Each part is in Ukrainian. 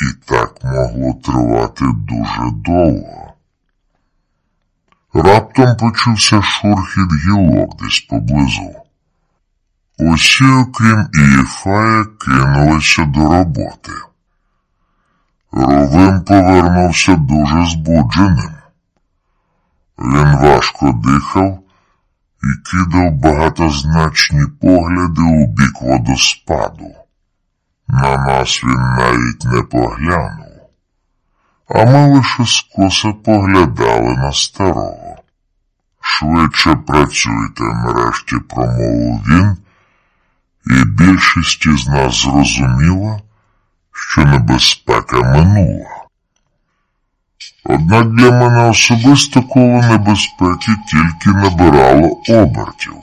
І так могло тривати дуже довго. Раптом почувся шурхіт гілок десь поблизу. Усі, окрім Ієфая, кинулися до роботи. Ровим повернувся дуже збудженим. Він важко дихав і кидав багатозначні погляди у бік водоспаду. На нас він навіть не поглянув, а ми лише скоса поглядали на старого. Швидше працюйте, нарешті промовив він, і більшість із нас зрозуміла, що небезпека минула. Однак для мене особисто коло небезпеки тільки набирало обертів.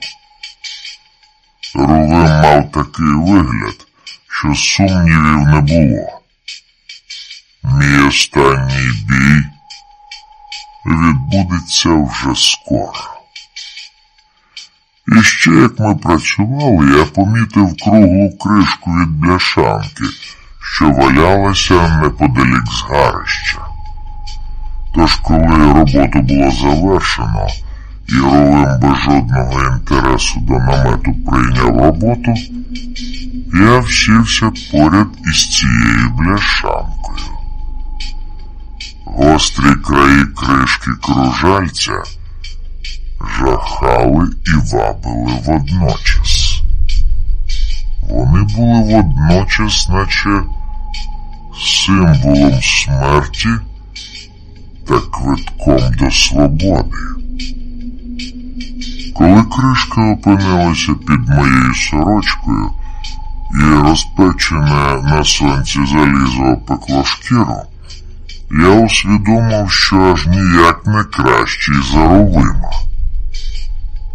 Рувим мав такий вигляд, що сумнівів не було. Мій останній бій відбудеться вже скоро. І ще як ми працювали, я помітив круглу кришку від бляшанки, що валялася неподалік згарища. Тож, коли роботу було завершено, і Ровим без жодного інтересу до намету прийняв роботу, я всівся поряд із цією бляшанкою. Гострі краї кришки кружальця жахали і вабили водночас. Вони були водночас, наче символом смерті та квитком до свободи. Коли кришка опинилася під моєю сорочкою і розпечене на сонці залізо опекло шкіру, я усвідомив, що аж ніяк не кращий за Рувима.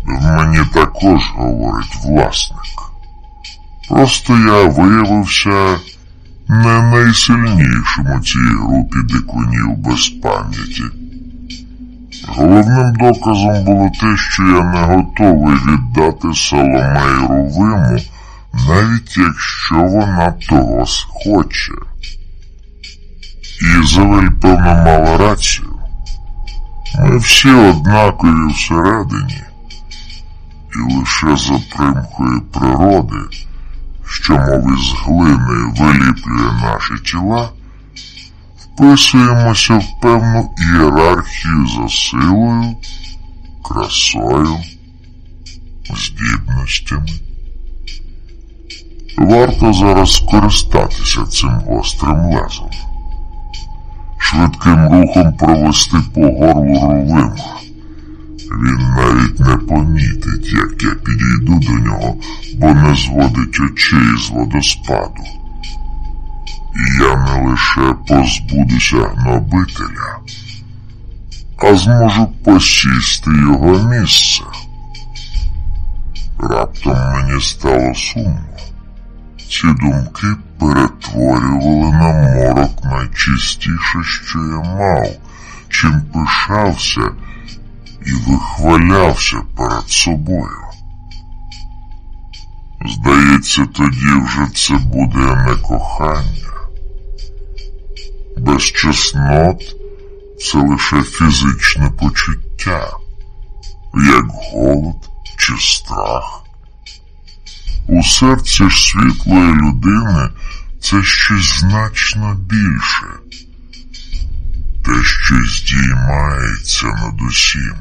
В мені також говорить власник. Просто я виявився не найсильнішим у цій групі дикунів без пам'яті. Головним доказом було те, що я не готовий віддати Соломею Рувиму, навіть якщо вона того схоче. Ізавель, певно, мала рацію. Ми всі однакові всередині, і лише за примкою природи що, мов із глини виліплює наші тіла, вписуємося в певну ієрархію за силою, красою, здібностями. Варто зараз скористатися цим гострим лезом, швидким рухом провести по горлу ровима. Він навіть не помітить, як я підійду до нього, бо не зводить очей з водоспаду. І я не лише позбудуся гнобителя, а зможу посісти його місце. Раптом мені стало сумно. Ці думки перетворювали на морок найчистіше, що я мав, чим пишався і вихвалявся перед собою. Здається, тоді вже це буде не кохання. Без чеснот це лише фізичне почуття, як голод чи страх. У серці ж світлої людини це щось значно більше, те, що здіймається над усім.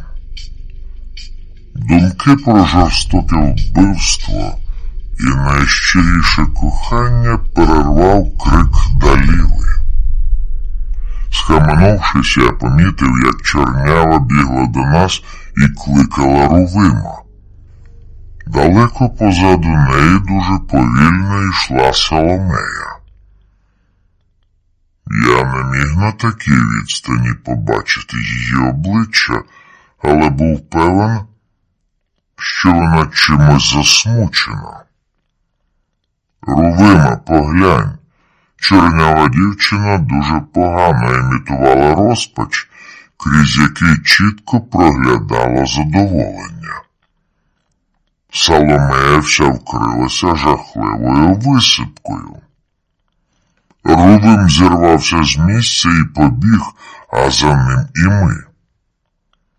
Думки про жорстоке вбивство і найщиріше кохання перервав крик Даліли. Схаменувшись, я помітив, як чорнява бігла до нас і кликала Рувима. Далеко позаду неї дуже повільно йшла Соломея. Я не міг на такій відстані побачити її обличчя, але був певен, що вона чимось засмучена. Рувима, поглянь, чорнява дівчина дуже погано імітувала розпач, крізь який чітко проглядала задоволення. Соломея вся вкрилася жахливою висипкою. Рубим зірвався з місця і побіг, а за ним і ми.